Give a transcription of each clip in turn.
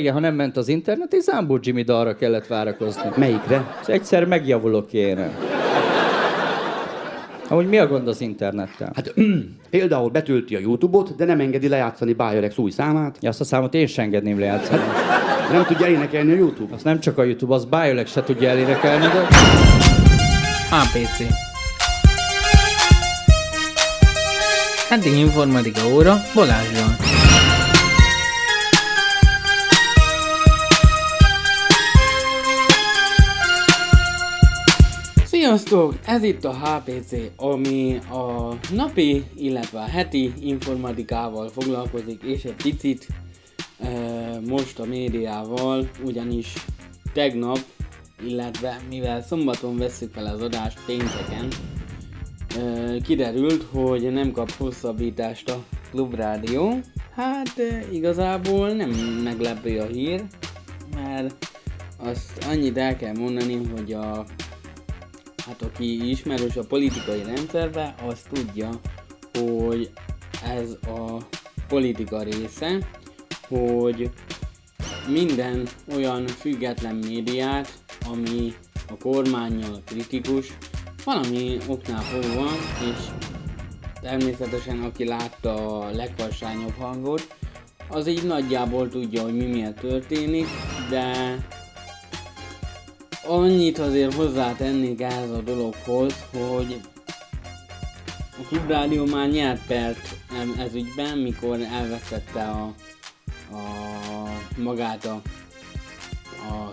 Igen, ha nem ment az internet, és Zambó Jimmy dalra kellett várakozni. Melyikre? És egyszer megjavulok kéne. Amúgy mi a gond az internettel? Hát például betölti a Youtube-ot, de nem engedi lejátszani Bayerex új számát. Ja, azt a számot én sem engedném lejátszani. Nem tudja énekelni a Youtube. Az nem csak a YouTube, az Bioleg se tudja elénekelni, de... APC. Eddig informatika óra Balázsral. Sziasztok! Ez itt a HPC, ami a napi, illetve a heti informatikával foglalkozik, és egy picit e, most a médiával, ugyanis tegnap, illetve mivel szombaton veszük fel az adást pénteken, e, kiderült, hogy nem kap hosszabbítást a klubrádió. Hát e, igazából nem meglepő a hír, mert azt annyit el kell mondani, hogy a hát aki ismerős a politikai rendszerbe, az tudja, hogy ez a politika része, hogy minden olyan független médiát, ami a kormányjal kritikus, valami oknál fogva, és természetesen aki látta a legharsányabb hangot, az így nagyjából tudja, hogy mi miért történik, de annyit azért hozzátennék ehhez a dologhoz, hogy a Klubrádió már nyert pert ez ügyben, mikor elvesztette a, a magát a, a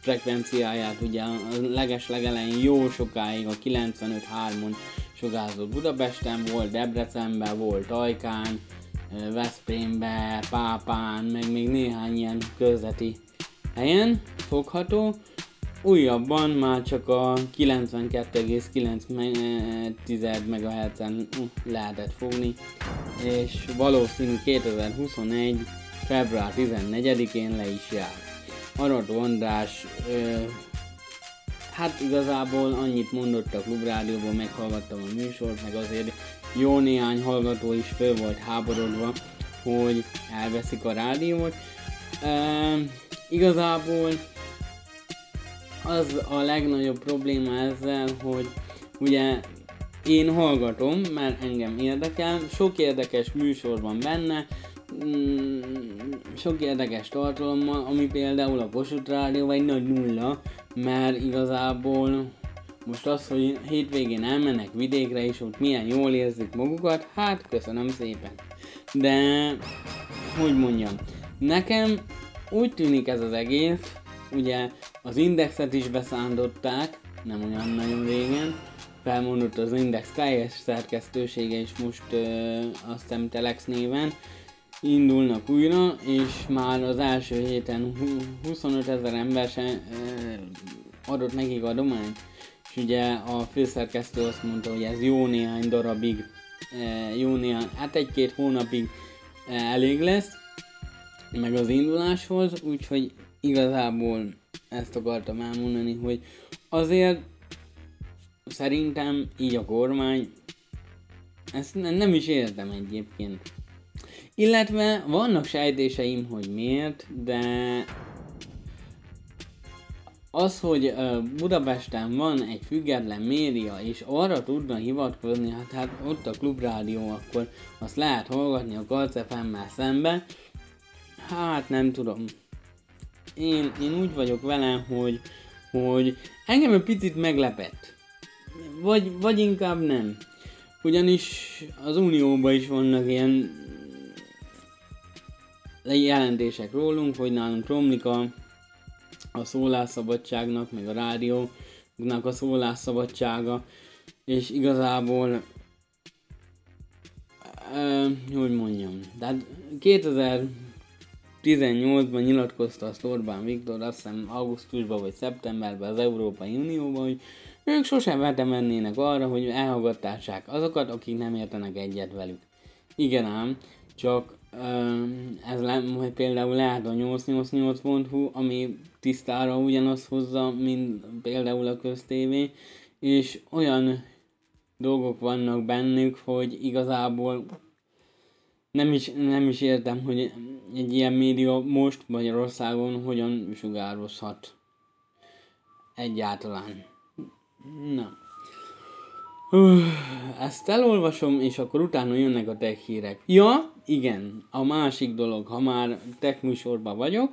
frekvenciáját, ugye a leges legelején jó sokáig a 95.3-on sugárzott Budapesten, volt Debrecenben, volt Ajkán, Veszprémbe, Pápán, meg még néhány ilyen közleti helyen fogható, Újabban már csak a 92,9 MHz-en lehetett fogni, és valószínű 2021. február 14-én le is jár. Arató András, ö, hát igazából annyit mondott a klubrádióban, meghallgattam a műsort, meg azért jó néhány hallgató is föl volt háborodva, hogy elveszik a rádiót. Ö, igazából az a legnagyobb probléma ezzel, hogy ugye én hallgatom, mert engem érdekel, sok érdekes műsor van benne, mm, sok érdekes tartalommal, ami például a Kossuth Rádió egy nagy nulla, mert igazából most az, hogy hétvégén elmennek vidékre és ott milyen jól érzik magukat, hát köszönöm szépen. De, hogy mondjam, nekem úgy tűnik ez az egész, ugye az indexet is beszándották, nem olyan nagyon régen, felmondott az Index teljes szerkesztősége is most ö, azt hiszem Telex néven, indulnak újra, és már az első héten 25 ezer ember se, ö, adott nekik adományt, és ugye a főszerkesztő azt mondta, hogy ez jó néhány darabig, ö, jó néhány, hát egy-két hónapig elég lesz, meg az induláshoz, úgyhogy igazából ezt akartam elmondani, hogy azért szerintem így a kormány, ezt nem is értem egyébként. Illetve vannak sejtéseim, hogy miért, de az, hogy Budapesten van egy független média, és arra tudna hivatkozni, hát, hát ott a klubrádió, akkor azt lehet hallgatni a Kalcefemmel szembe. Hát nem tudom én, én úgy vagyok vele, hogy, hogy engem egy picit meglepett. Vagy, vagy inkább nem. Ugyanis az Unióban is vannak ilyen jelentések rólunk, hogy nálunk romlik a, a szólásszabadságnak, meg a rádiónak a szólásszabadsága, és igazából uh, hogy mondjam, tehát 2000 18-ban nyilatkozta azt Orbán Viktor, azt hiszem augusztusban vagy szeptemberben az Európai Unióban, hogy ők sosem vetemennének arra, hogy elhallgatássák azokat, akik nem értenek egyet velük. Igen ám, csak ez le, majd például lehet a 888.hu, ami tisztára ugyanazt hozza, mint például a köztévé, és olyan dolgok vannak bennük, hogy igazából nem is, nem is értem, hogy egy ilyen média most Magyarországon hogyan sugározhat egyáltalán. Na. Hú, ezt elolvasom, és akkor utána jönnek a tech hírek. Ja, igen, a másik dolog, ha már tech műsorban vagyok,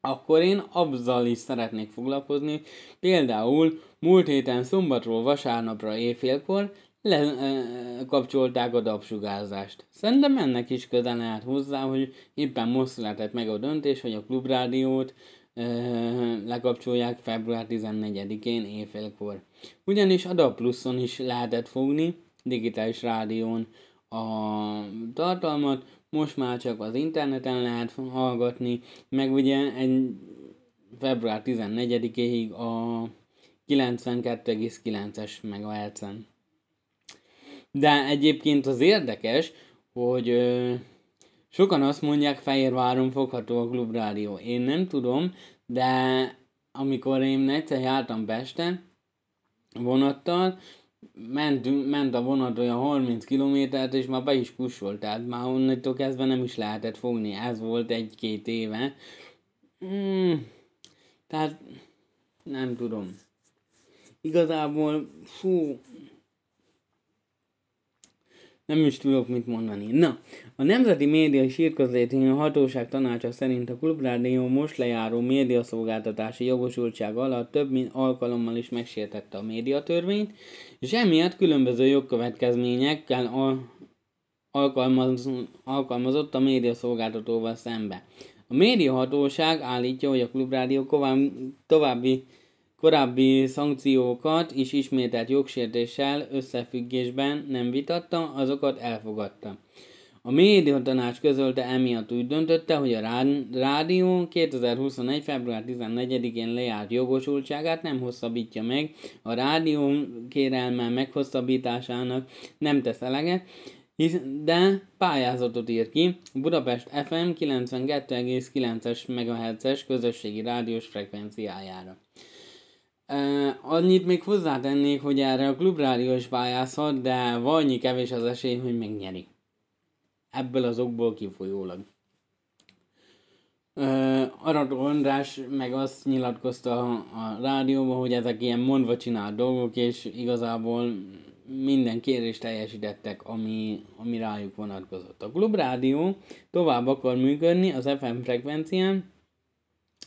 akkor én azzal is szeretnék foglalkozni. Például múlt héten szombatról vasárnapra éjfélkor lekapcsolták a dabsugárzást. Szerintem ennek is közel lehet hozzá, hogy éppen most született meg a döntés, hogy a klubrádiót lekapcsolják február 14-én éjfélkor. Ugyanis a DAB Pluszon is lehetett fogni, digitális rádión a tartalmat, most már csak az interneten lehet hallgatni, meg ugye egy február 14-éig a 92,9-es MHz-en. De egyébként az érdekes, hogy ö, sokan azt mondják, Fehérváron fogható a klubrádió. Én nem tudom, de amikor én egyszer jártam Pesten vonattal, ment, ment a vonat olyan 30 kilométert, és már be is kussolt, tehát már onnantól kezdve nem is lehetett fogni. Ez volt egy-két éve. Hmm, tehát nem tudom. Igazából, fú, nem is tudok mit mondani. Na, a Nemzeti Média Sírközléti Hatóság tanácsa szerint a Klubrádió most lejáró médiaszolgáltatási jogosultság alatt több mint alkalommal is megsértette a médiatörvényt, és emiatt különböző jogkövetkezményekkel al- alkalmaz- alkalmazott a médiaszolgáltatóval szembe. A médiahatóság állítja, hogy a Klubrádió további korábbi szankciókat is ismételt jogsértéssel összefüggésben nem vitatta, azokat elfogadta. A média tanács közölte emiatt úgy döntötte, hogy a rádió 2021. február 14-én lejárt jogosultságát nem hosszabbítja meg, a rádió kérelme meghosszabbításának nem tesz eleget, de pályázatot ír ki Budapest FM 92,9-es MHz-es közösségi rádiós frekvenciájára. Annyit még hozzátennék, hogy erre a klubrádió is pályázhat, de annyi kevés az esély, hogy megnyeri. Ebből az okból kifolyólag. Arató András meg azt nyilatkozta a rádióban, hogy ezek ilyen mondva csinált dolgok, és igazából minden kérést teljesítettek, ami, ami rájuk vonatkozott. A klubrádió tovább akar működni az FM frekvencián,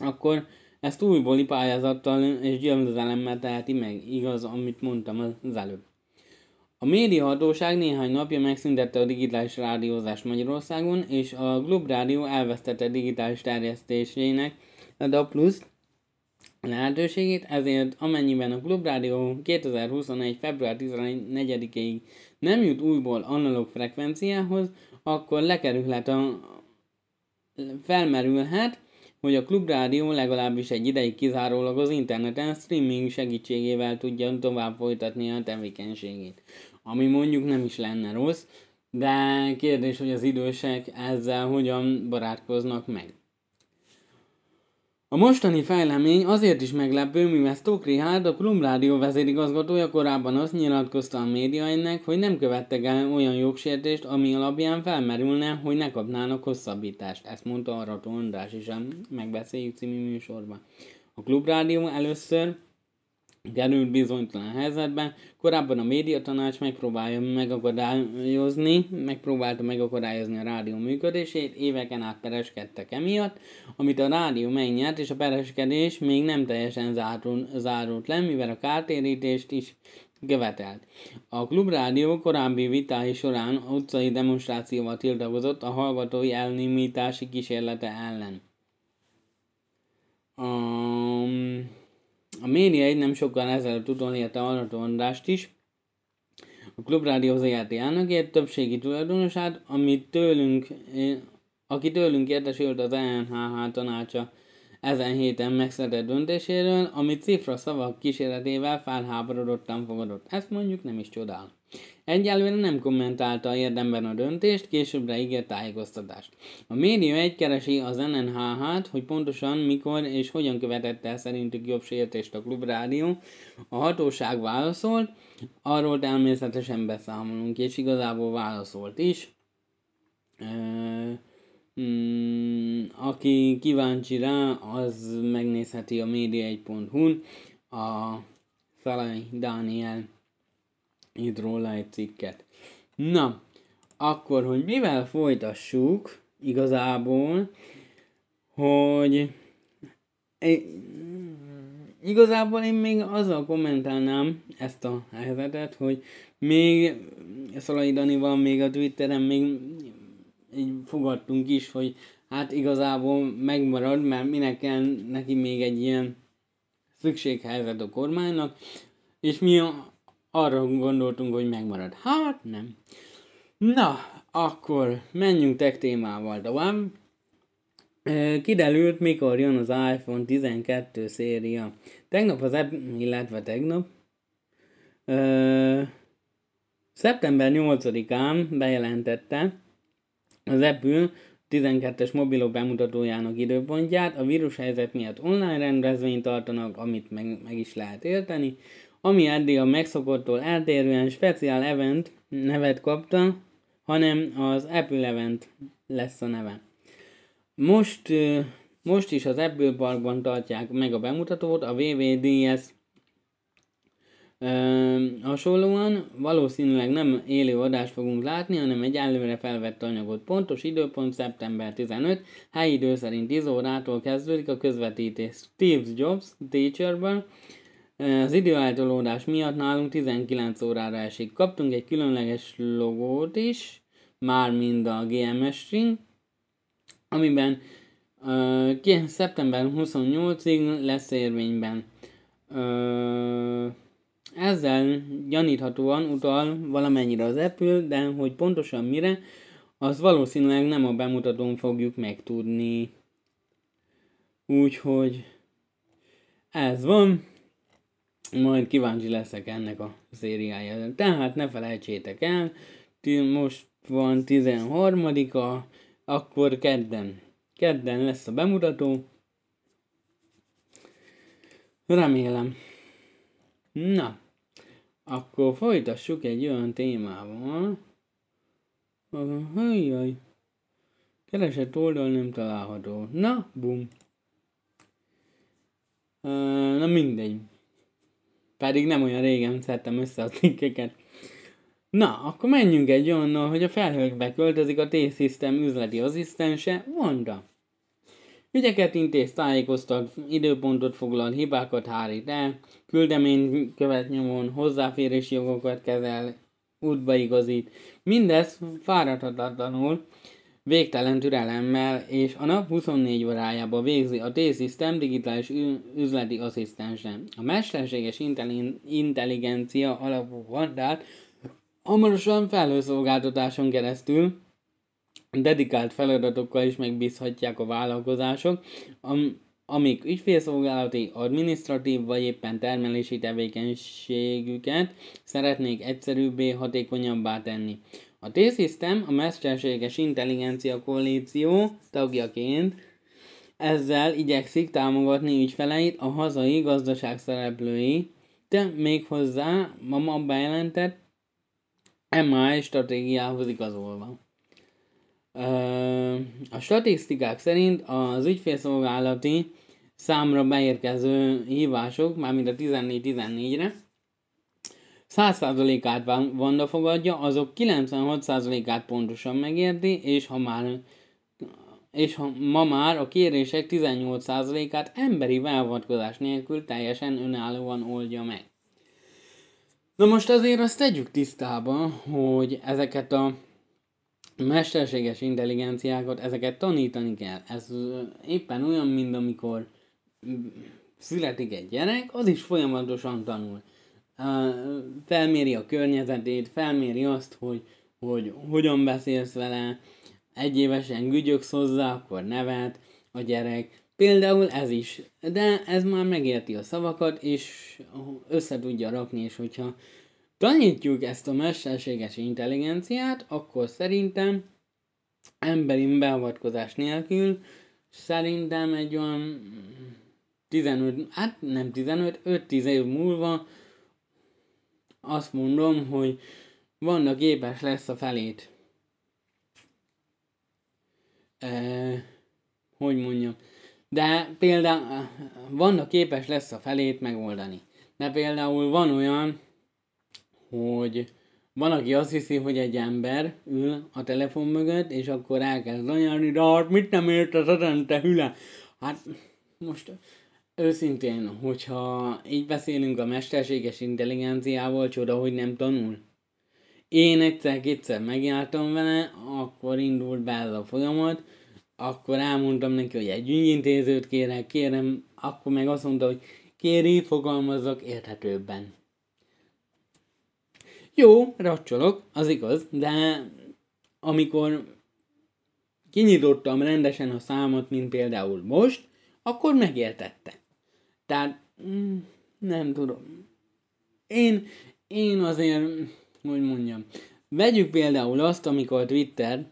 akkor ezt újbóli pályázattal és győzelemmel teheti meg, igaz, amit mondtam az előbb. A médiahatóság néhány napja megszüntette a digitális rádiózást Magyarországon, és a Glob Rádió elvesztette digitális terjesztésének a DA Plus lehetőségét, ezért amennyiben a Glob Rádió 2021. február 14-ig nem jut újból analóg frekvenciához, akkor lekerülhet a felmerülhet, hogy a klubrádió legalábbis egy ideig kizárólag az interneten streaming segítségével tudja tovább folytatni a tevékenységét. Ami mondjuk nem is lenne rossz, de kérdés, hogy az idősek ezzel hogyan barátkoznak meg. A mostani fejlemény azért is meglepő, mivel Stoke Richard, a Klubrádió vezérigazgatója korábban azt nyilatkozta a médiainek, hogy nem követtek el olyan jogsértést, ami alapján felmerülne, hogy ne kapnának hosszabbítást. Ezt mondta Arató András is a Megbeszéljük című műsorban. A Klubrádió először került bizonytalan helyzetben. Korábban a médiatanács megpróbálja megakadályozni, megpróbálta megakadályozni a rádió működését, éveken át pereskedtek emiatt, amit a rádió megnyert, és a pereskedés még nem teljesen zárult, zárult le, mivel a kártérítést is követelt. A klubrádió korábbi vitái során utcai demonstrációval tiltakozott a hallgatói elnémítási kísérlete ellen. Um, a média egy nem sokkal ezelőtt utolérte Arató Andrást is, a Klubrádió ZRT elnökét, többségi tulajdonosát, amit tőlünk, aki tőlünk értesült az ENHH tanácsa ezen héten megszedett döntéséről, amit cifra szavak kísérletével felháborodottan fogadott. Ezt mondjuk nem is csodál. Egyelőre nem kommentálta érdemben a döntést, későbbre ígért tájékoztatást. A média egy keresi az NNHH-t, hogy pontosan mikor és hogyan követette el szerintük jobb sértést a klubrádió. A hatóság válaszolt, arról természetesen beszámolunk, és igazából válaszolt is. Ö, mm, aki kíváncsi rá, az megnézheti a média1.hu-n a Szalai Dániel írt róla egy cikket. Na, akkor, hogy mivel folytassuk, igazából, hogy igazából én még azzal kommentálnám ezt a helyzetet, hogy még Szalai Danival még a Twitteren még így fogadtunk is, hogy hát igazából megmarad, mert minek kell neki még egy ilyen szükséghelyzet a kormánynak, és mi arra gondoltunk, hogy megmarad. Hát nem. Na, akkor menjünk tech témával tovább. Kiderült, mikor jön az iPhone 12 széria. Tegnap az app, illetve tegnap, ö, szeptember 8-án bejelentette az Apple 12-es mobilok bemutatójának időpontját. A vírushelyzet miatt online rendezvényt tartanak, amit meg, meg is lehet érteni. Ami eddig a megszokottól eltérően speciál event nevet kapta, hanem az Apple event lesz a neve. Most, most is az Apple Parkban tartják meg a bemutatót, a VVDS hasonlóan valószínűleg nem élő adást fogunk látni, hanem egy előre felvett anyagot. Pontos időpont szeptember 15, helyi idő szerint 10 órától kezdődik a közvetítés Steve Jobs Teacherből. Az időeltolódás miatt nálunk 19 órára esik. Kaptunk egy különleges logót is, már mind a GMS string, amiben uh, szeptember 28-ig lesz érvényben. Uh, ezzel gyaníthatóan utal valamennyire az Apple, de hogy pontosan mire, az valószínűleg nem a bemutatón fogjuk megtudni. Úgyhogy ez van, majd kíváncsi leszek ennek a szériája. Tehát ne felejtsétek el, most van 13-a, akkor kedden. Kedden lesz a bemutató. Remélem. Na, akkor folytassuk egy olyan témával. Hajjaj. Keresett oldal nem található. Na, bum. Na mindegy. Pedig nem olyan régen szedtem össze a cikkeket. Na, akkor menjünk egy olyannal, hogy a felhőkbe költözik a T-System üzleti asszisztense, Wanda. Ügyeket intéz, tájékoztat, időpontot foglal, hibákat hárít el, küldemény követ nyomon, hozzáférési jogokat kezel, útba igazít. Mindez fáradhatatlanul, végtelen türelemmel, és a nap 24 órájába végzi a T-System digitális üzleti asszisztense. A mesterséges intelligencia alapú vandát hamarosan felhőszolgáltatáson keresztül dedikált feladatokkal is megbízhatják a vállalkozások, am- amik ügyfélszolgálati, adminisztratív vagy éppen termelési tevékenységüket szeretnék egyszerűbbé, hatékonyabbá tenni. A T-System a Mesterséges Intelligencia Koalíció tagjaként ezzel igyekszik támogatni ügyfeleit a hazai gazdaság szereplői, de méghozzá ma bejelentett MI stratégiához igazolva. A statisztikák szerint az ügyfélszolgálati számra beérkező hívások, mármint a 14-14-re, 100%-át Vanda fogadja, azok 96%-át pontosan megérti, és ha már és ha ma már a kérések 18%-át emberi beavatkozás nélkül teljesen önállóan oldja meg. Na most azért azt tegyük tisztába, hogy ezeket a mesterséges intelligenciákat, ezeket tanítani kell. Ez éppen olyan, mint amikor születik egy gyerek, az is folyamatosan tanul. Felméri a környezetét, felméri azt, hogy, hogy hogyan beszélsz vele, egy évesen gügyöksz hozzá, akkor nevet a gyerek. Például ez is, de ez már megérti a szavakat, és össze tudja rakni, és hogyha tanítjuk ezt a mesterséges intelligenciát, akkor szerintem emberi beavatkozás nélkül szerintem egy olyan 15, hát nem 15, 5-10 év múlva azt mondom, hogy vannak képes lesz a felét e, hogy mondjam, de például vannak képes lesz a felét megoldani. De például van olyan, hogy van, aki azt hiszi, hogy egy ember ül a telefon mögött, és akkor elkezd anyarni, de hát mit nem érted ezen, te hüle? Hát most őszintén, hogyha így beszélünk a mesterséges intelligenciával, csoda, hogy nem tanul. Én egyszer-kétszer megjártam vele, akkor indult be ez a folyamat, akkor elmondtam neki, hogy egy ügyintézőt kérek, kérem, akkor meg azt mondta, hogy kéri, fogalmazzak érthetőbben. Jó, racsolok, az igaz, de amikor kinyitottam rendesen a számot, mint például most, akkor megértette. Tehát, mm, nem tudom. Én, én azért, hogy mondjam, vegyük például azt, amikor Twitter,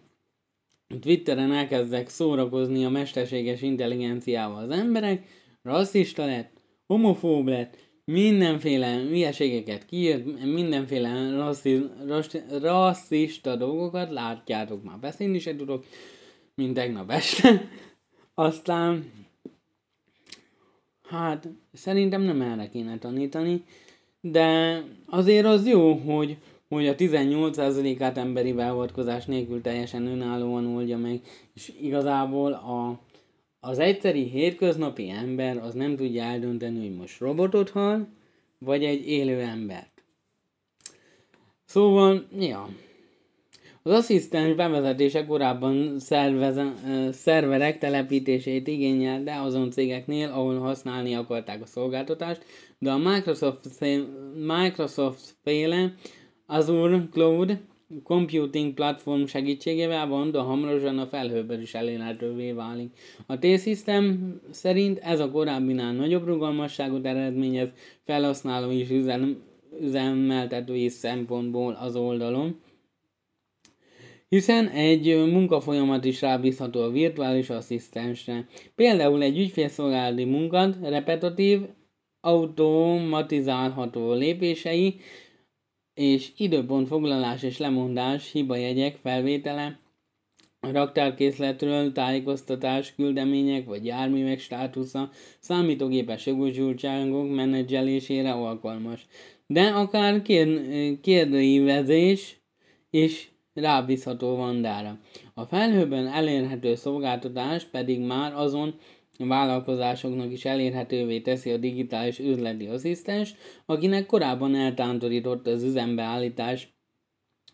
Twitteren elkezdek szórakozni a mesterséges intelligenciával az emberek, rasszista lett, homofób lett, mindenféle hülyeségeket kiírt, mindenféle rasszi, rassz, rasszista dolgokat, látjátok már, beszélni se tudok, mint tegnap este. Aztán, hát szerintem nem erre kéne tanítani, de azért az jó, hogy, hogy a 18%-át emberi beavatkozás nélkül teljesen önállóan oldja meg, és igazából a az egyszeri hétköznapi ember az nem tudja eldönteni, hogy most robotot hal, vagy egy élő embert. Szóval, ja. Az asszisztens bevezetése korábban szerveze, szerverek telepítését igényel, de azon cégeknél, ahol használni akarták a szolgáltatást, de a Microsoft, Microsoft féle Azure Cloud computing platform segítségével Wanda hamarosan a felhőben is elérhetővé válik. A T-System szerint ez a korábbinál nagyobb rugalmasságot eredményez felhasználó és üzem, üzemeltetői szempontból az oldalon, hiszen egy munkafolyamat is rábízható a virtuális asszisztensre. Például egy ügyfélszolgálati munkat repetitív, automatizálható lépései és időpontfoglalás és lemondás, hibajegyek felvétele, raktárkészletről tájékoztatás, küldemények vagy járművek státusza, számítógépes jogosultságok menedzselésére alkalmas. De akár kér- kérdőívezés is rábízható vandára. A felhőben elérhető szolgáltatás pedig már azon vállalkozásoknak is elérhetővé teszi a digitális üzleti asszisztens, akinek korábban eltántorított az üzembeállítás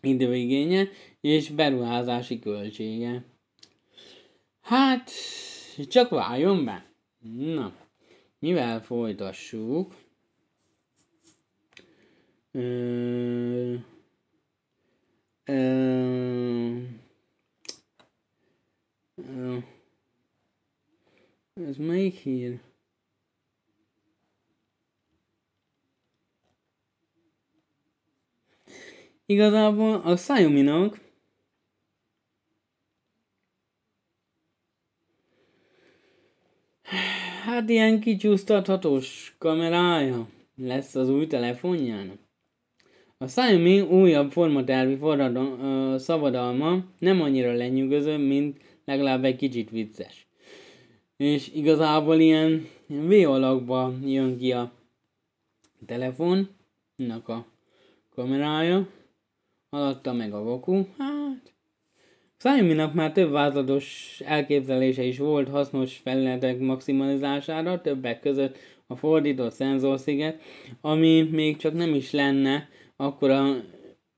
időigénye és beruházási költsége. Hát, csak váljon be. Na, mivel folytassuk? Ö, ez melyik hír? Igazából a Xiaomi-nak hát ilyen kicsúsztathatós kamerája lesz az új telefonjának. A Xiaomi újabb formatervi forradal, szabadalma nem annyira lenyűgöző, mint legalább egy kicsit vicces. És igazából ilyen V alakba jön ki a telefonnak a kamerája, alatta meg a vaku, hát xiaomi már több vázlatos elképzelése is volt hasznos felületek maximalizására, többek között a fordított szenzorsziget, ami még csak nem is lenne akkor a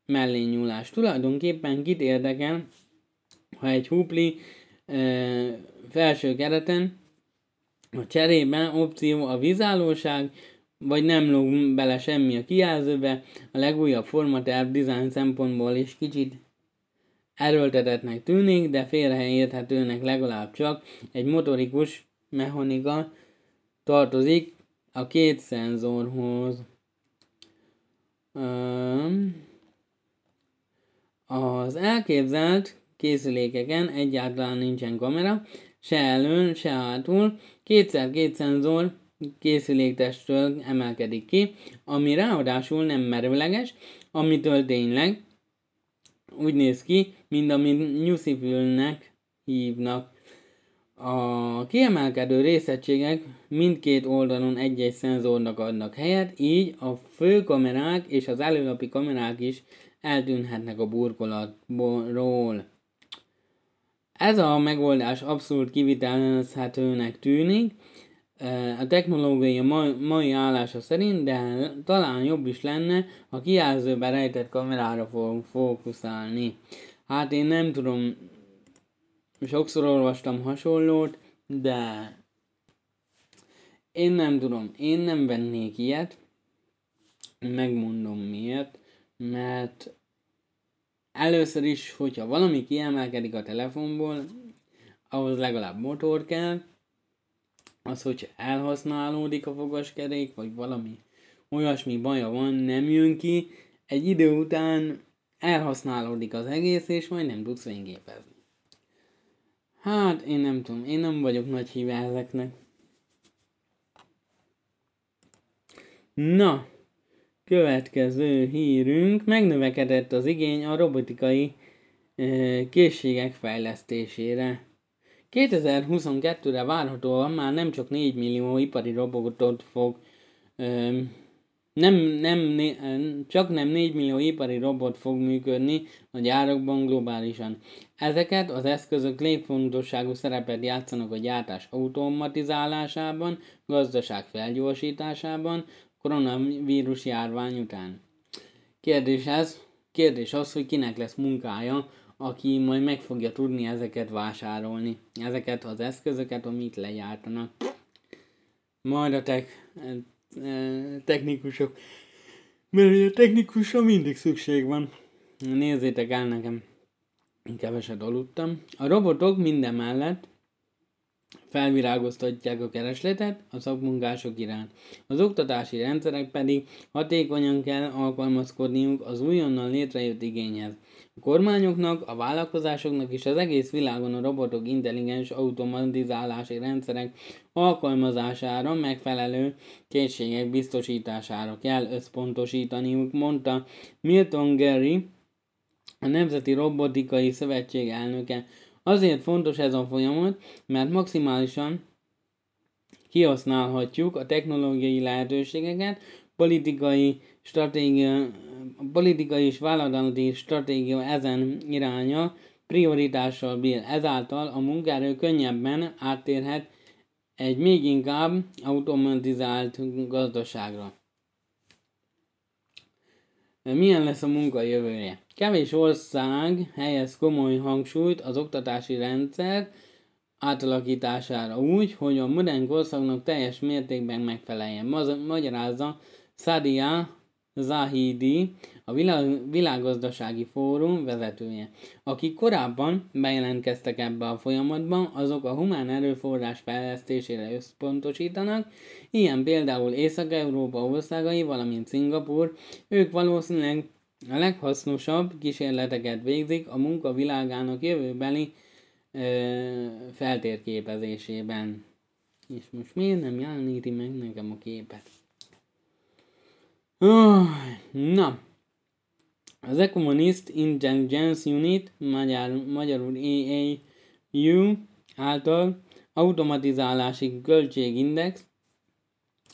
mellényúlás. Tulajdonképpen kit érdekel, ha egy hupli e, felső kereten, a cserében opció a vízállóság, vagy nem lóg bele semmi a kijelzőbe, a legújabb formaterv design szempontból is kicsit erőltetetnek tűnik, de félreérthetőnek legalább csak egy motorikus mechanika tartozik a két szenzorhoz. Az elképzelt készülékeken egyáltalán nincsen kamera, se elön, se hátul, kétszer két szenzor készüléktestről emelkedik ki, ami ráadásul nem merőleges, amitől tényleg úgy néz ki, mint amit nyuszifülnek hívnak. A kiemelkedő részegységek mindkét oldalon egy-egy szenzornak adnak helyet, így a főkamerák és az előlapi kamerák is eltűnhetnek a burkolatról. Ez a megoldás abszolút kivitelezhetőnek tűnik, a technológia mai, állása szerint, de talán jobb is lenne, ha kijelzőben rejtett kamerára fogunk fókuszálni. Hát én nem tudom, sokszor olvastam hasonlót, de én nem tudom, én nem vennék ilyet, megmondom miért, mert először is, hogyha valami kiemelkedik a telefonból, ahhoz legalább motor kell, az, hogy elhasználódik a fogaskerék, vagy valami olyasmi baja van, nem jön ki, egy idő után elhasználódik az egész, és majd nem tudsz fényképezni. Hát, én nem tudom, én nem vagyok nagy híve ezeknek. Na, következő hírünk, megnövekedett az igény a robotikai e, készségek fejlesztésére. 2022-re várhatóan már nem csak 4 millió ipari robotot fog ö, nem, nem, né, csak nem 4 millió ipari robot fog működni a gyárakban globálisan. Ezeket az eszközök létfontosságú szerepet játszanak a gyártás automatizálásában, gazdaság felgyorsításában, koronavírus járvány után. Kérdés ez, kérdés az, hogy kinek lesz munkája aki majd meg fogja tudni ezeket vásárolni, ezeket az eszközöket, amit lejártanak. Majd a tech, technikusok, mert a technikusra mindig szükség van. Nézzétek el nekem, keveset aludtam. A robotok minden mellett felvirágoztatják a keresletet a szakmunkások iránt. Az oktatási rendszerek pedig hatékonyan kell alkalmazkodniuk az újonnan létrejött igényhez. A kormányoknak, a vállalkozásoknak és az egész világon a robotok intelligens automatizálási rendszerek alkalmazására megfelelő készségek biztosítására kell összpontosítaniuk, mondta Milton Gary, a Nemzeti Robotikai Szövetség elnöke. Azért fontos ez a folyamat, mert maximálisan kihasználhatjuk a technológiai lehetőségeket, politikai stratégia, politikai és vállalati stratégia ezen iránya prioritással bír. Ezáltal a munkaerő könnyebben áttérhet egy még inkább automatizált gazdaságra. Milyen lesz a munka jövője? Kevés ország helyez komoly hangsúlyt az oktatási rendszer átalakítására úgy, hogy a modern korszaknak teljes mértékben megfeleljen. Magyarázza Sadia Zahidi, a világ, világgazdasági fórum vezetője. Akik korábban bejelentkeztek ebbe a folyamatban, azok a humán erőforrás fejlesztésére összpontosítanak, ilyen például Észak-Európa országai, valamint Szingapur, ők valószínűleg a leghasznosabb kísérleteket végzik a munka világának jövőbeli ö, feltérképezésében. És most miért nem jeleníti meg nekem a képet? Na, az Economist Intelligence Unit, magyar, magyarul EAU által automatizálási költségindex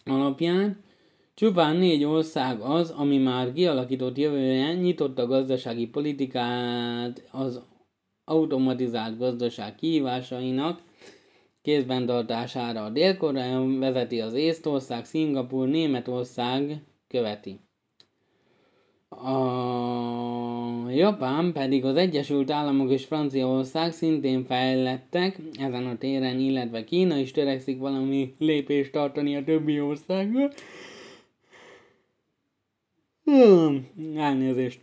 alapján csupán négy ország az, ami már kialakított jövője nyitott a gazdasági politikát az automatizált gazdaság kihívásainak kézben tartására. A Dél-Korea vezeti az Észtország, Szingapur, Németország követi. A Japán pedig az Egyesült Államok és Franciaország szintén fejlettek ezen a téren, illetve Kína is törekszik valami lépést tartani a többi országgal. Hmm, elnézést.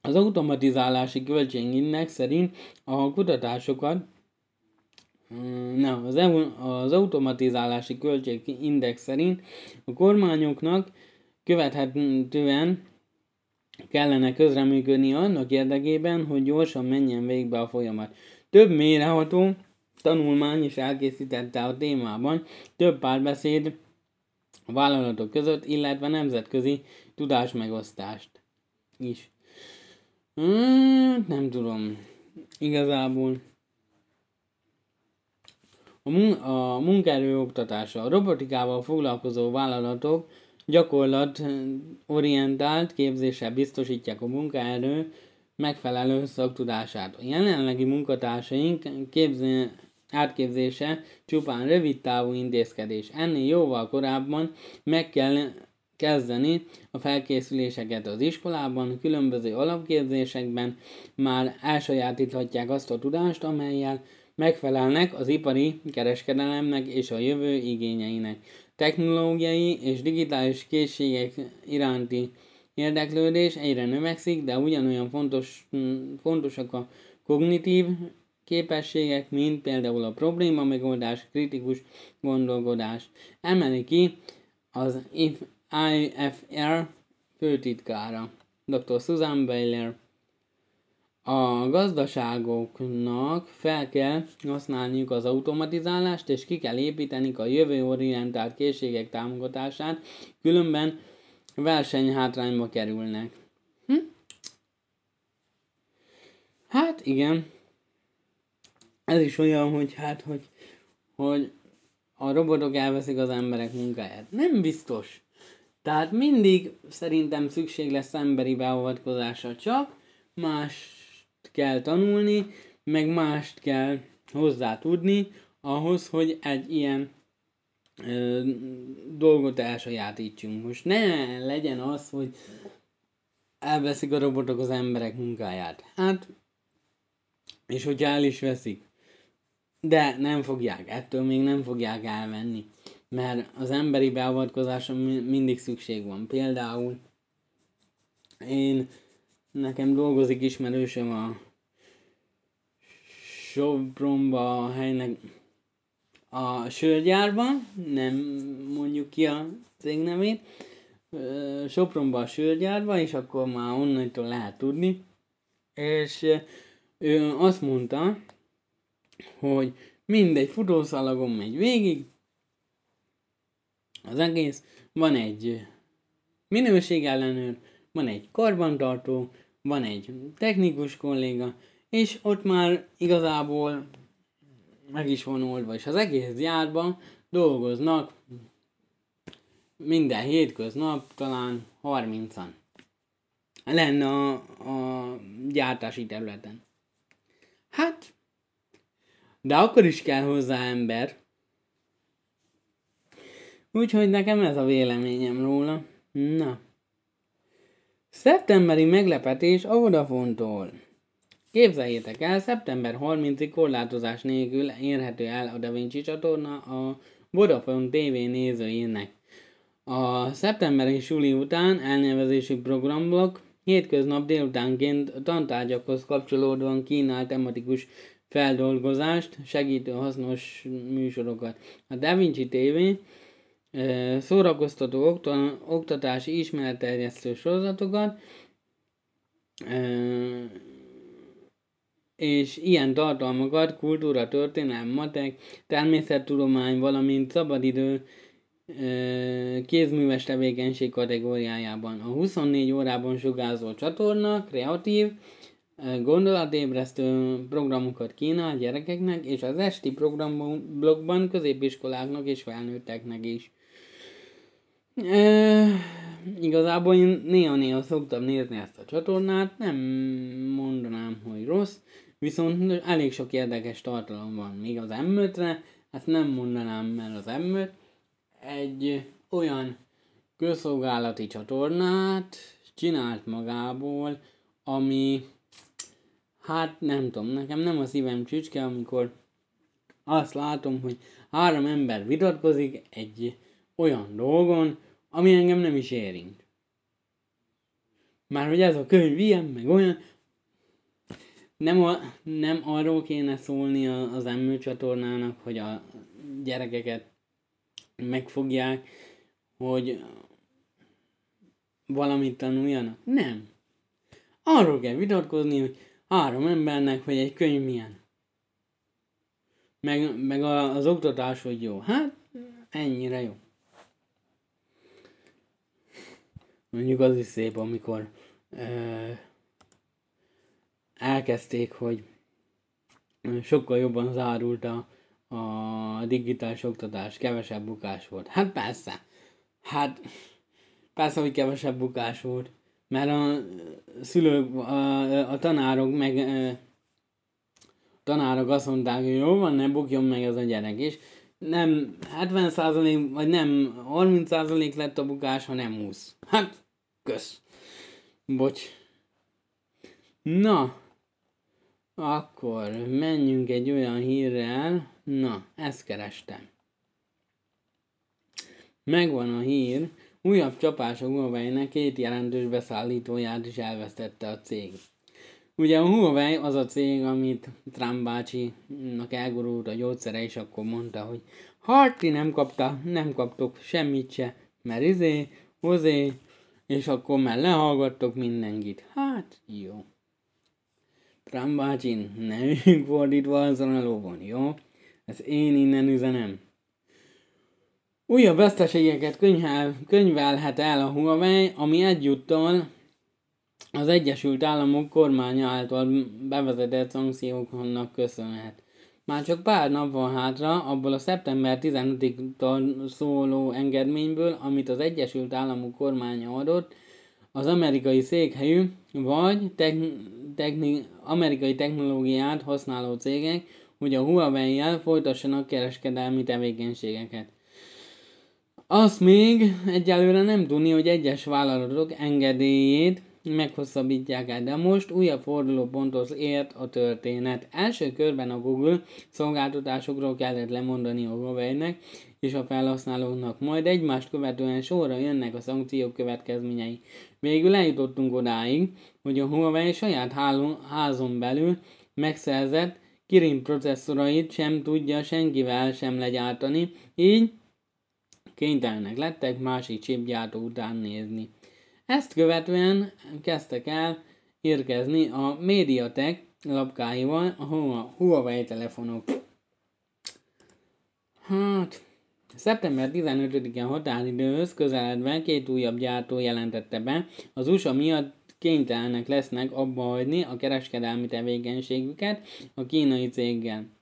Az automatizálási költségindex szerint a kutatásokat hmm, nem, az, az automatizálási költségindex szerint a kormányoknak követhetően kellene közreműködni annak érdekében, hogy gyorsan menjen végbe a folyamat. Több méreható tanulmány is elkészítette a témában, több párbeszéd a vállalatok között, illetve nemzetközi tudásmegosztást is. Hmm, nem tudom. Igazából A, mun- a munkaerő oktatása. A robotikával foglalkozó vállalatok gyakorlatorientált képzéssel biztosítják a munkaerő megfelelő szaktudását. A jelenlegi munkatársaink képzé- átképzése csupán rövid távú intézkedés. Ennél jóval korábban meg kell kezdeni a felkészüléseket az iskolában, különböző alapképzésekben már elsajátíthatják azt a tudást, amelyel megfelelnek az ipari kereskedelemnek és a jövő igényeinek. Technológiai és digitális készségek iránti érdeklődés egyre növekszik, de ugyanolyan fontos, mm, fontosak a kognitív képességek, mint például a probléma megoldás, kritikus gondolkodás. Emeli ki az IFR főtitkára, dr. Susan Baylor. A gazdaságoknak fel kell használniuk az automatizálást, és ki kell építeniük a jövőorientált készségek támogatását, különben versenyhátrányba kerülnek. Hm? Hát igen. Ez is olyan, hogy hát, hogy, hogy a robotok elveszik az emberek munkáját. Nem biztos. Tehát mindig szerintem szükség lesz emberi beavatkozásra, csak mást kell tanulni, meg mást kell hozzá tudni, ahhoz, hogy egy ilyen ö, dolgot elsajátítsunk. Most ne legyen az, hogy elveszik a robotok az emberek munkáját. Hát, és hogyha el is veszik, de nem fogják, ettől még nem fogják elvenni, mert az emberi beavatkozásra mindig szükség van. Például én, nekem dolgozik ismerősöm a Sopronba a helynek a sörgyárban, nem mondjuk ki a cég nevét, Sopronba a sörgyárba, és akkor már onnantól lehet tudni. És ő azt mondta, hogy mindegy futószalagon megy végig, az egész, van egy minőségellenőr, van egy karbantartó, van egy technikus kolléga, és ott már igazából meg is van oldva, az egész gyárban dolgoznak minden hétköznap talán 30-an. Lenne a, a gyártási területen. Hát, de akkor is kell hozzá ember. Úgyhogy nekem ez a véleményem róla. Na. Szeptemberi meglepetés a Vodafone-tól. Képzeljétek el, szeptember 30-ig korlátozás nélkül érhető el a Da Vinci csatorna a Vodafone TV nézőinek. A szeptemberi suli után elnevezésű programblok hétköznap délutánként tantárgyakhoz kapcsolódóan kínál tematikus feldolgozást, segítő hasznos műsorokat. A Da Vinci TV szórakoztató oktatási ismeretterjesztő sorozatokat, és ilyen tartalmakat kultúra, történelem, matek, természettudomány, valamint szabadidő kézműves tevékenység kategóriájában. A 24 órában sugárzó csatorna kreatív, gondolatébresztő programokat kínál gyerekeknek, és az esti programblogban középiskoláknak és felnőtteknek is. E, igazából én néha-néha szoktam nézni ezt a csatornát, nem mondanám, hogy rossz, viszont elég sok érdekes tartalom van. Még az m ezt nem mondanám, mert az m egy olyan közszolgálati csatornát csinált magából, ami hát nem tudom, nekem nem a szívem csücske, amikor azt látom, hogy három ember vitatkozik egy olyan dolgon, ami engem nem is érint. Már hogy ez a könyv ilyen, meg olyan, nem, a, nem arról kéne szólni az emmő csatornának, hogy a gyerekeket megfogják, hogy valamit tanuljanak. Nem. Arról kell vitatkozni, hogy három embernek, hogy egy könyv milyen. Meg, meg az oktatás, hogy jó. Hát, ennyire jó. Mondjuk az is szép, amikor ö, elkezdték, hogy sokkal jobban zárult a, a digitális oktatás, kevesebb bukás volt. Hát persze. Hát persze, hogy kevesebb bukás volt. Mert a szülők, a, a tanárok meg a tanárok azt mondták, hogy jó van, ne bukjon meg ez a gyerek is. Nem 70% vagy nem 30% lett a bukás, hanem 20. Hát, kösz. Bocs. Na, akkor menjünk egy olyan hírrel. Na, ezt kerestem. Megvan a hír, újabb csapás a Huawei-nek két jelentős beszállítóját is elvesztette a cég. Ugye a Huawei az a cég, amit Trump bácsinak elgurult a gyógyszere, és akkor mondta, hogy hát ti nem kapta, nem kaptok semmit se, mert izé, hozé, és akkor már lehallgattok mindenkit. Hát, jó. Trump ne üljünk fordítva azon a lovon, jó? Ez én innen üzenem. Újabb veszteségeket könyvel, könyvelhet el a Huawei, ami egyúttal az Egyesült Államok kormánya által bevezetett szankcióknak köszönhet. Már csak pár nap van hátra abból a szeptember 15-től szóló engedményből, amit az Egyesült Államok kormánya adott, az amerikai székhelyű vagy techni- amerikai technológiát használó cégek, hogy a Huawei-jel folytassanak kereskedelmi tevékenységeket. Azt még egyelőre nem tudni, hogy egyes vállalatok engedélyét meghosszabbítják el, de most újabb fordulóponthoz ért a történet. Első körben a Google szolgáltatásokról kellett lemondani a Huawei-nek és a felhasználóknak, majd egymást követően sorra jönnek a szankciók következményei. Végül eljutottunk odáig, hogy a Huawei saját házon belül megszerzett Kirin processzorait sem tudja senkivel sem legyártani, így kénytelenek lettek másik chipgyártó után nézni. Ezt követően kezdtek el érkezni a Mediatek lapkáival a Huawei telefonok. Hát, szeptember 15-én határidőhöz közeledve két újabb gyártó jelentette be, az USA miatt kénytelenek lesznek abba hagyni a kereskedelmi tevékenységüket a kínai céggel.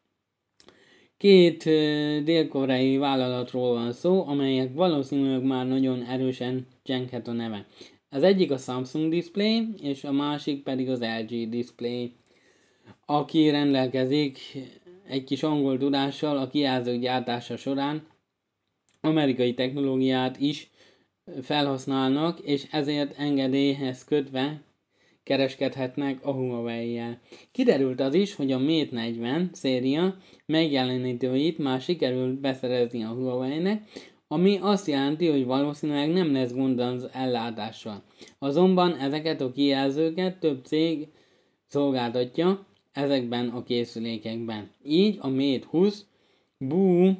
Két dél-koreai vállalatról van szó, amelyek valószínűleg már nagyon erősen csenghet a neve. Az egyik a Samsung Display, és a másik pedig az LG Display, aki rendelkezik egy kis angol tudással a kijelzők gyártása során amerikai technológiát is felhasználnak, és ezért engedélyhez kötve kereskedhetnek a Huawei-jel. Kiderült az is, hogy a Mate 40 széria megjelenítőit már sikerült beszerezni a Huawei-nek, ami azt jelenti, hogy valószínűleg nem lesz gond az ellátással. Azonban ezeket a kijelzőket több cég szolgáltatja ezekben a készülékekben. Így a Mate 20, Bu,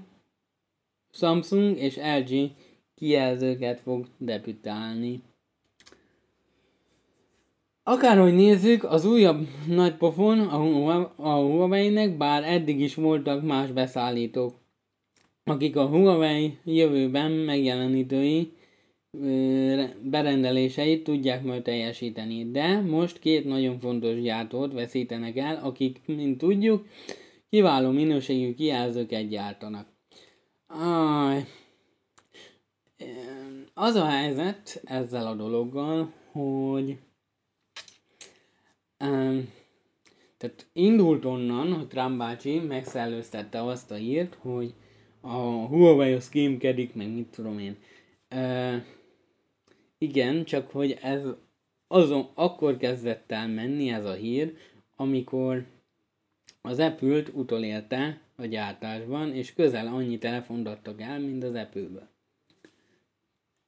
Samsung és LG kijelzőket fog debütálni. Akárhogy nézzük, az újabb nagy pofon a Huawei-nek, bár eddig is voltak más beszállítók akik a Huawei jövőben megjelenítői berendeléseit tudják majd teljesíteni. De most két nagyon fontos gyártót veszítenek el, akik, mint tudjuk, kiváló minőségű kijelzőket gyártanak. Aj. Az a helyzet ezzel a dologgal, hogy um, tehát indult onnan, hogy Trump bácsi megszellőztette azt a írt, hogy a Huawei az kémkedik, meg mit tudom én. Uh, igen, csak hogy ez azon akkor kezdett el menni ez a hír, amikor az Apple-t utolélte a gyártásban, és közel annyi telefont adtak el, mint az Apple-ből.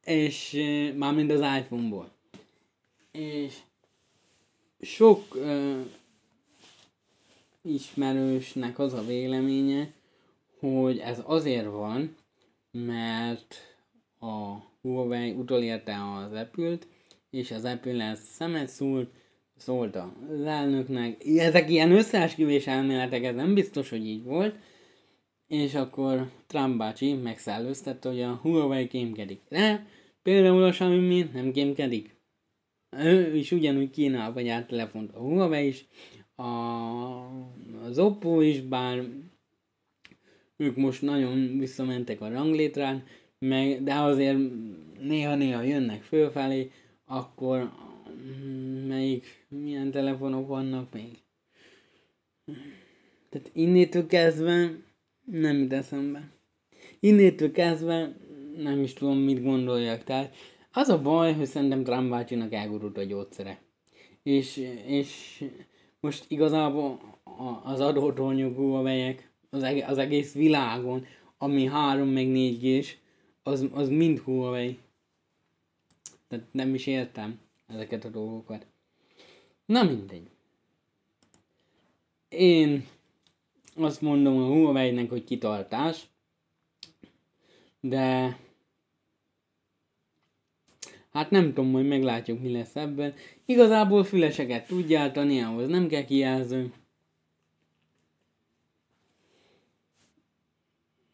És már mind az iPhone-ból. És sok uh, ismerősnek az a véleménye, hogy ez azért van, mert a Huawei utolérte az Apple-t, és az Apple ezt szemet szúlt, szólt az elnöknek. Ezek ilyen összeesküvés elméletek, ez nem biztos, hogy így volt. És akkor Trump bácsi megszellőztette, hogy a Huawei kémkedik. De például a Xiaomi nem kémkedik. Ő is ugyanúgy kínálva gyárt telefont. A Huawei is, a, az Oppo is, bár ők most nagyon visszamentek a ranglétrán, meg, de azért néha-néha jönnek fölfelé, akkor melyik, milyen telefonok vannak még? Tehát innétől kezdve nem jut eszembe. Innétől kezdve nem is tudom, mit gondoljak. Tehát az a baj, hogy szerintem Trump bácsinak elgurult a gyógyszere. És, és most igazából az adótornyok amelyek az, eg- az egész világon, ami 3 meg 4 g az, az mind Huawei. Tehát nem is értem ezeket a dolgokat. Na mindegy. Én azt mondom a Huawei-nek, hogy kitartás, de hát nem tudom, hogy meglátjuk, mi lesz ebben. Igazából füleseket tud gyártani, ahhoz nem kell kijelző.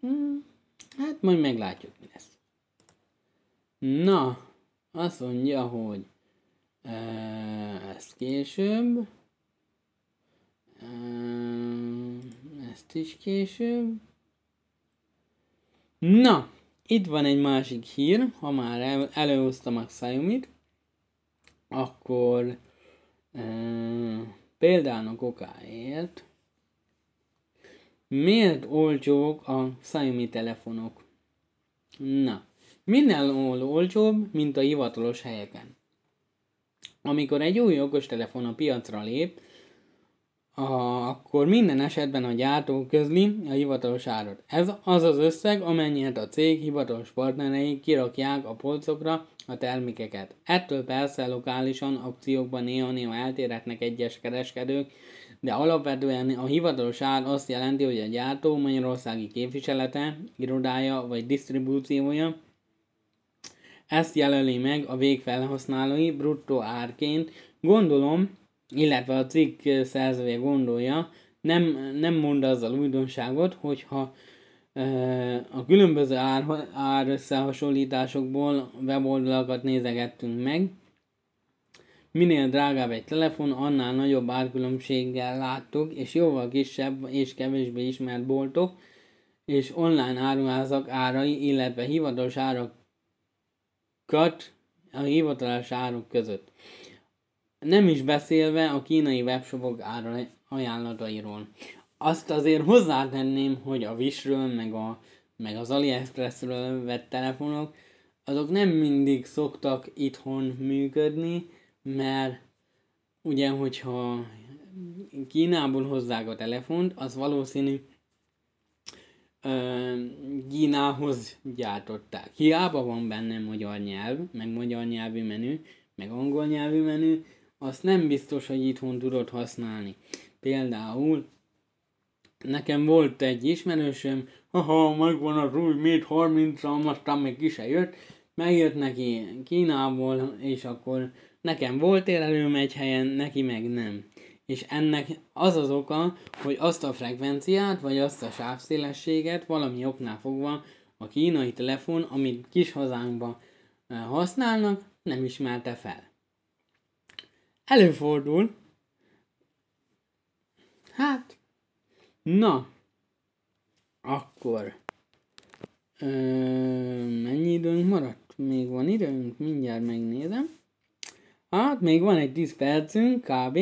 Hmm, hát majd meglátjuk, mi lesz. Na, azt mondja, hogy ezt később, ezt is később. Na, itt van egy másik hír, ha már el, előhoztam a xiaomi akkor e, példának okáért miért olcsók a Xiaomi telefonok? Na, minél olcsóbb, mint a hivatalos helyeken. Amikor egy új okostelefon a piacra lép, a, akkor minden esetben a gyártó közli a hivatalos árat. Ez az az összeg, amennyit a cég hivatalos partnerei kirakják a polcokra a termékeket. Ettől persze lokálisan akciókban néha-néha eltérhetnek egyes kereskedők, de alapvetően a hivatalos ár azt jelenti, hogy a gyártó Magyarországi képviselete, irodája vagy disztribúciója ezt jelöli meg a végfelhasználói bruttó árként. Gondolom, illetve a cikk szerzője gondolja, nem, nem mond azzal újdonságot, hogyha a különböző ár, ár összehasonlításokból weboldalakat nézegettünk meg, minél drágább egy telefon, annál nagyobb árkülönbséggel láttuk, és jóval kisebb és kevésbé ismert boltok és online áruházak árai, illetve hivatalos árakat a hivatalos áruk között. Nem is beszélve a kínai webshopok ára ajánlatairól. Azt azért hozzátenném, hogy a Wishről, meg, a, meg az AliExpressről vett telefonok, azok nem mindig szoktak itthon működni, mert ugye, hogyha Kínából hozzák a telefont, az valószínű Kínához gyártották. Hiába van benne magyar nyelv, meg magyar nyelvű menü, meg angol nyelvű menü, azt nem biztos, hogy itthon tudod használni. Például nekem volt egy ismerősöm, haha, megvan az új Mate 30 aztán még ki se jött, megjött neki Kínából, és akkor nekem volt érelőm egy helyen, neki meg nem. És ennek az az oka, hogy azt a frekvenciát, vagy azt a sávszélességet valami oknál fogva a kínai telefon, amit kis hazánkban eh, használnak, nem ismerte fel. Előfordul. Hát, na, akkor ö, mennyi időnk maradt? Még van időnk? Mindjárt megnézem. Hát, még van egy 10 percünk, kb.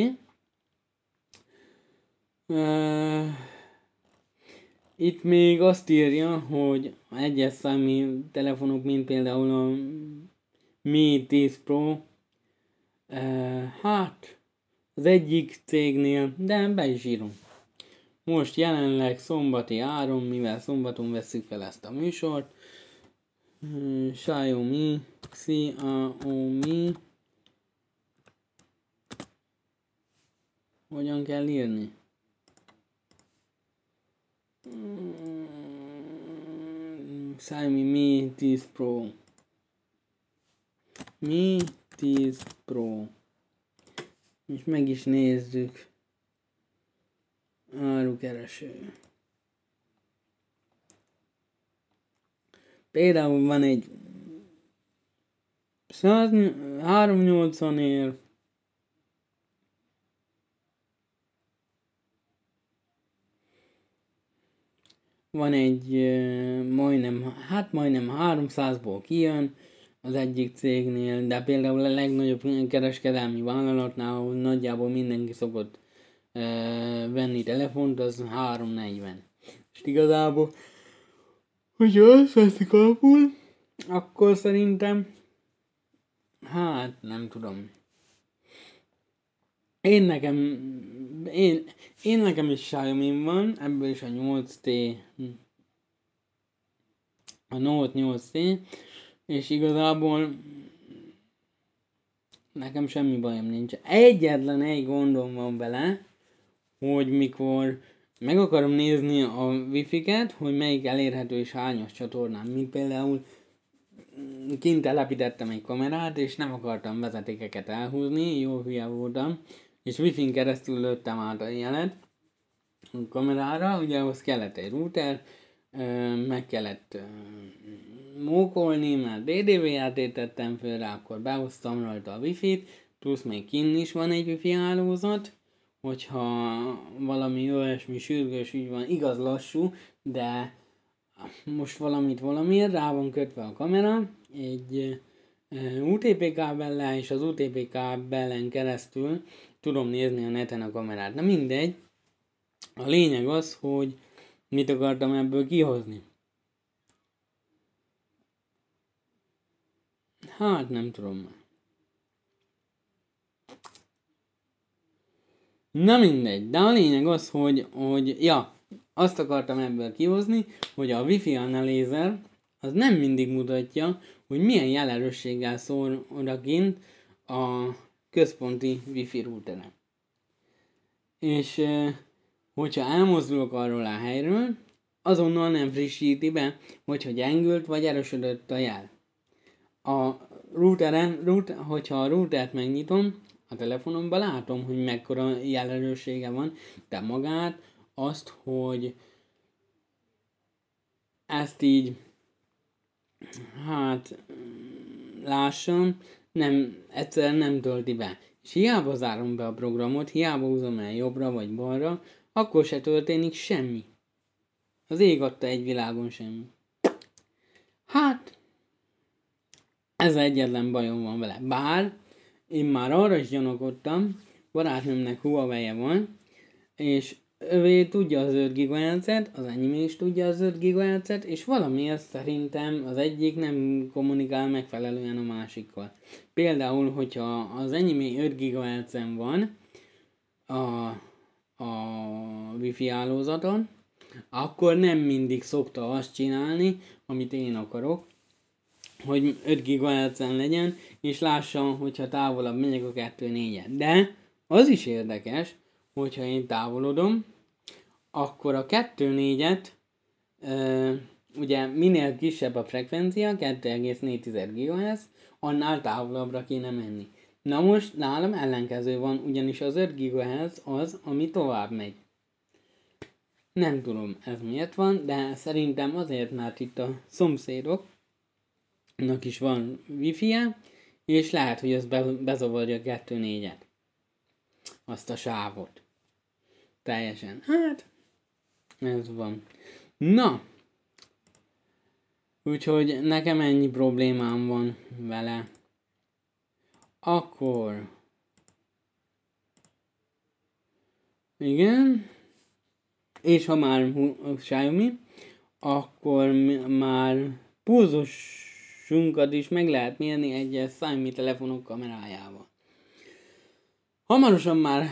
Itt még azt írja, hogy egyes számi telefonok, mint például a Mi 10 Pro, hát az egyik cégnél, de be is írom. Most jelenleg szombati áron, mivel szombaton veszük fel ezt a műsort, Xiaomi, Xiaomi Hogyan kell írni? Xiaomi Mi 10 Pro. Mi 10 Pro. És meg is nézzük. Árukereső. Például van egy 380 ér van egy majdnem, hát majdnem 300-ból kijön az egyik cégnél, de például a legnagyobb kereskedelmi vállalatnál, ahol nagyjából mindenki szokott ö, venni telefont, az 340. És igazából, hogyha azt veszik alapul, akkor szerintem, hát nem tudom. Én nekem, én, én nekem is xiaomi van, ebből is a 8T, a Note 8T, és igazából nekem semmi bajom nincs. Egyetlen egy gondom van vele, hogy mikor meg akarom nézni a wifi-ket, hogy melyik elérhető és hányas csatornán, mint például kint telepítettem egy kamerát, és nem akartam vezetékeket elhúzni, jó hülye voltam, és wifi-n keresztül lőttem át a jelet a kamerára, ugye ahhoz kellett egy router, meg kellett mókolni, mert DDV-ját tettem föl rá, akkor behoztam rajta a wifi-t, plusz még kinn is van egy wifi hálózat, hogyha valami olyasmi sürgős ügy van, igaz lassú, de most valamit valamiért rá van kötve a kamera, egy UTP kábellel, és az UTP kábellen keresztül tudom nézni a neten a kamerát. Na mindegy, a lényeg az, hogy mit akartam ebből kihozni. Hát nem tudom már. Na mindegy, de a lényeg az, hogy, hogy ja, azt akartam ebből kihozni, hogy a Wi-Fi analyzer az nem mindig mutatja, hogy milyen jelerősséggel szól odakint a központi Wi-Fi routeren. És hogyha elmozdulok arról a helyről, azonnal nem frissíti be, hogyha gyengült vagy erősödött a jel. A routeren, router, hogyha a routert megnyitom, a telefonomban látom, hogy mekkora jelerőssége van, de magát azt, hogy ezt így hát lássam, nem, egyszerűen nem tölti be. És hiába zárom be a programot, hiába húzom el jobbra vagy balra, akkor se történik semmi. Az ég adta egy világon semmi. Hát, ez egyetlen bajom van vele. Bár én már arra is gyanakodtam, barátnőmnek huawei van, és övé tudja az 5 GHz-et, az enyém is tudja az 5 GHz-et, és valamiért szerintem az egyik nem kommunikál megfelelően a másikkal. Például, hogyha az enyémé 5 GHz-en van a, a wifi hálózaton, akkor nem mindig szokta azt csinálni, amit én akarok, hogy 5 GHz-en legyen, és lássam, hogyha távolabb megyek a 2-4-en. De az is érdekes, hogyha én távolodom, akkor a 2-4-et ugye minél kisebb a frekvencia, 2,4 GHz, annál távolabbra kéne menni. Na most nálam ellenkező van, ugyanis az 5 GHz az, ami tovább megy. Nem tudom ez miért van, de szerintem azért, mert itt a szomszédoknak is van wifi -e, és lehet, hogy ez be, bezavarja a 2-4-et. Azt a sávot. Teljesen. Hát, ez van. Na, úgyhogy nekem ennyi problémám van vele. Akkor... Igen. És ha már Xiaomi, akkor már pulzusunkat is meg lehet mérni egyes Xiaomi telefonok kamerájával. Hamarosan már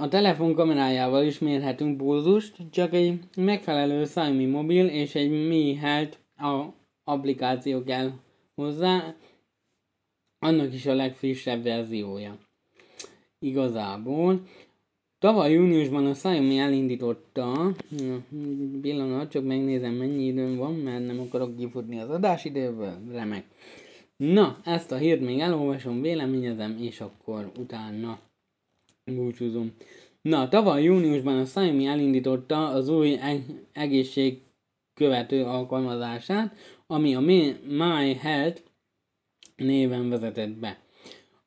a telefon kamerájával is mérhetünk pulzust, csak egy megfelelő Xiaomi mobil és egy Mi Health a applikáció kell hozzá, annak is a legfrissebb verziója. Igazából Tavaly júniusban a Xiaomi elindította, pillanat, csak megnézem mennyi időm van, mert nem akarok kifutni az adásidőből, remek. Na, ezt a hírt még elolvasom, véleményezem, és akkor utána búcsúzom. Na, tavaly júniusban a Xiaomi elindította az új egészség követő alkalmazását, ami a My Health néven vezetett be.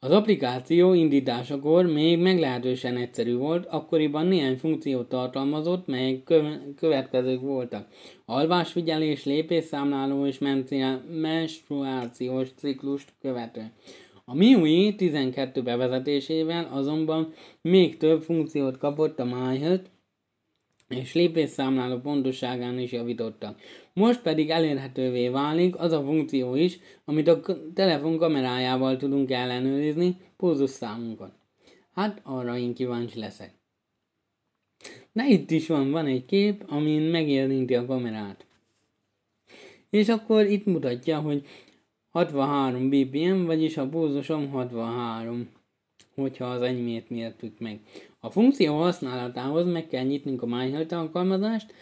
Az applikáció indításakor még meglehetősen egyszerű volt, akkoriban néhány funkciót tartalmazott, melyek köve- következők voltak. Alvásfigyelés, lépésszámláló és menstruációs ciklust követő. A MIUI 12 bevezetésével azonban még több funkciót kapott a MyHealth, és lépésszámláló pontosságán is javítottak. Most pedig elérhetővé válik az a funkció is, amit a telefon kamerájával tudunk ellenőrizni számunkat. Hát arra én kíváncsi leszek. De itt is van, van egy kép, amin megérinti a kamerát. És akkor itt mutatja, hogy 63 BPM, vagyis a pulzusom 63, hogyha az enyémét mértük meg. A funkció használatához meg kell nyitnunk a MyHealth alkalmazást,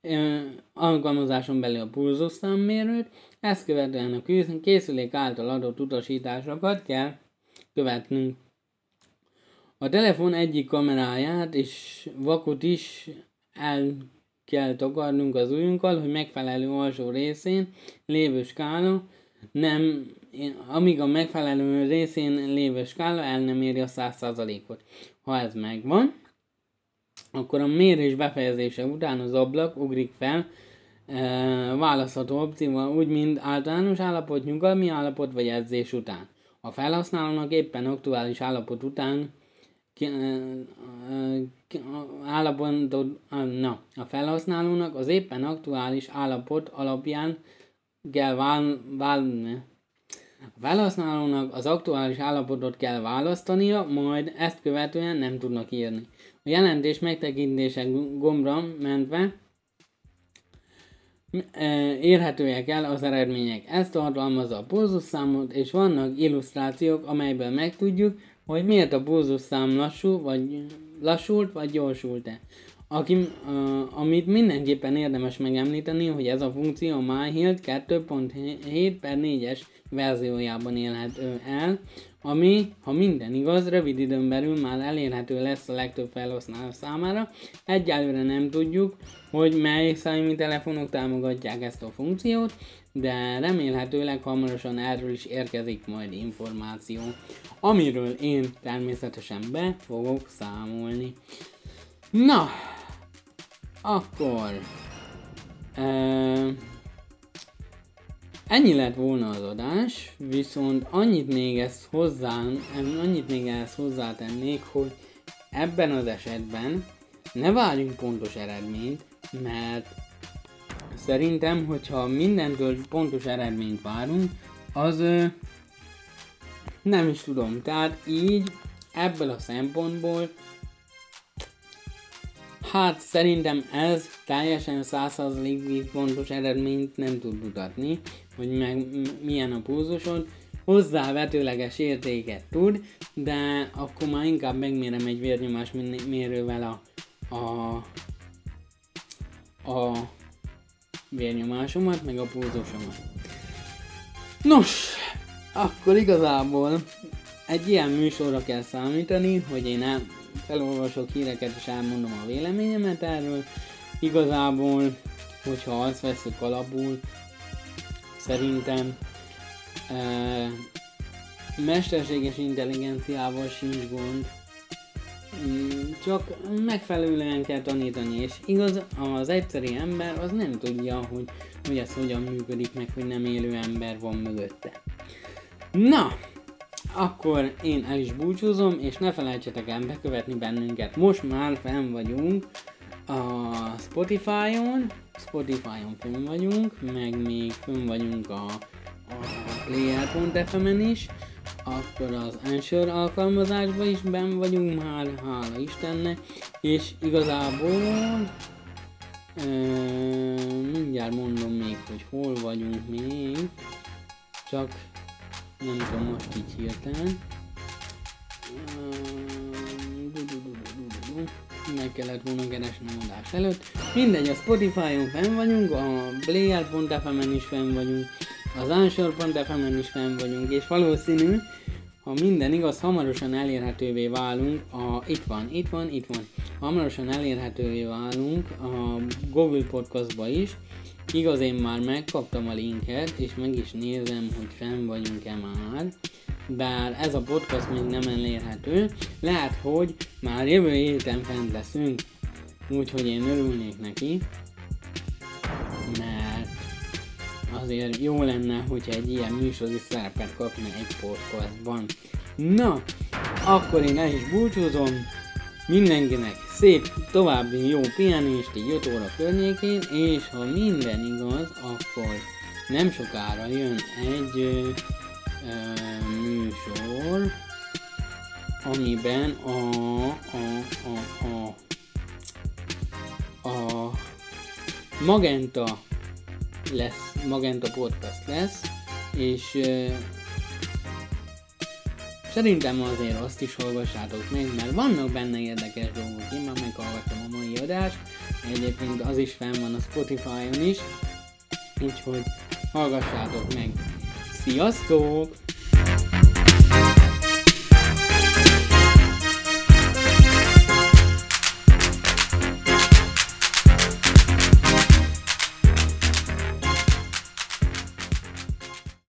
ö, alkalmazáson belül a pulzusszámmérőt, ezt követően a kész- készülék által adott utasításokat kell követnünk. A telefon egyik kameráját és vakut is el kell takarnunk az ujjunkkal, hogy megfelelő alsó részén lévő skála nem, amíg a megfelelő részén lévő skála el nem éri a 100%-ot. Ha ez megvan, akkor a mérés befejezése után az ablak ugrik fel e, választható opcióval, úgy, mint általános állapot, nyugalmi állapot vagy edzés után. A felhasználónak éppen aktuális állapot után e, e, ki, állapotot, na, a felhasználónak az éppen aktuális állapot alapján kell vál, vál, a felhasználónak az aktuális állapotot kell választania, majd ezt követően nem tudnak írni. A jelentés megtekintése gombra mentve érhetőek el az eredmények. Ezt tartalmazza a pulzusszámot, és vannak illusztrációk, amelyből megtudjuk, hogy miért a pulzusszám lassú, vagy lassult, vagy gyorsult-e. Aki, uh, amit mindenképpen érdemes megemlíteni, hogy ez a funkció a MyHealth 2.7 per 4-es verziójában élhető el, ami, ha minden igaz, rövid időn belül már elérhető lesz a legtöbb felhasználó számára. Egyelőre nem tudjuk, hogy mely szájmi telefonok támogatják ezt a funkciót, de remélhetőleg hamarosan erről is érkezik majd információ, amiről én természetesen be fogok számolni. Na, akkor... Uh, ennyi lett volna az adás, viszont annyit még ezt hozzá, annyit még ezt hozzátennék, hogy ebben az esetben ne várjunk pontos eredményt, mert szerintem, hogyha mindentől pontos eredményt várunk, az nem is tudom. Tehát így ebből a szempontból Hát szerintem ez teljesen 100%-ig pontos eredményt nem tud mutatni, hogy meg milyen a pulzusod. Hozzávetőleges értéket tud, de akkor már inkább megmérem egy vérnyomás mérővel a, a, a vérnyomásomat, meg a pulzusomat. Nos, akkor igazából egy ilyen műsorra kell számítani, hogy én el, felolvasok híreket és elmondom a véleményemet erről. Igazából, hogyha azt veszük alapul, szerintem e, mesterséges intelligenciával sincs gond, mm, csak megfelelően kell tanítani, és igaz, az egyszerű ember az nem tudja, hogy, hogy ez hogyan működik, meg hogy nem élő ember van mögötte. Na, akkor én el is búcsúzom, és ne felejtsetek el bekövetni bennünket. Most már fenn vagyunk a Spotify-on, Spotify-on fönn vagyunk, meg még fönn vagyunk a, a player.fm-en is, akkor az Anchor alkalmazásban is benn vagyunk már, hála Istennek, és igazából e, mindjárt mondom még, hogy hol vagyunk még, csak nem tudom most így hirtelen. Meg kellett volna keresni a adás előtt. Mindegy, a Spotify-on fenn vagyunk, a player.fm-en is fenn vagyunk, az answer.fm-en is fenn vagyunk, és valószínű, ha minden igaz, hamarosan elérhetővé válunk, a, itt van, itt van, itt van, hamarosan elérhetővé válunk a Google Podcastba is, Igaz, én már megkaptam a linket, és meg is nézem, hogy fenn vagyunk-e már. bár ez a podcast még nem elérhető, lehet, hogy már jövő héten fent leszünk, úgyhogy én örülnék neki, mert azért jó lenne, hogyha egy ilyen műsor is szerepet kapna egy podcastban. Na, akkor én el is búcsúzom, mindenkinek szép további jó pihenést így 5 óra környékén, és ha minden igaz, akkor nem sokára jön egy ö, ö, műsor, amiben a, a, a, a, a Magenta lesz, Magenta Podcast lesz, és ö, Szerintem azért azt is hallgassátok meg, mert vannak benne érdekes dolgok. Én már meghallgattam a mai adást, egyébként az is fenn van a Spotify-on is, úgyhogy hallgassátok meg. Sziasztok!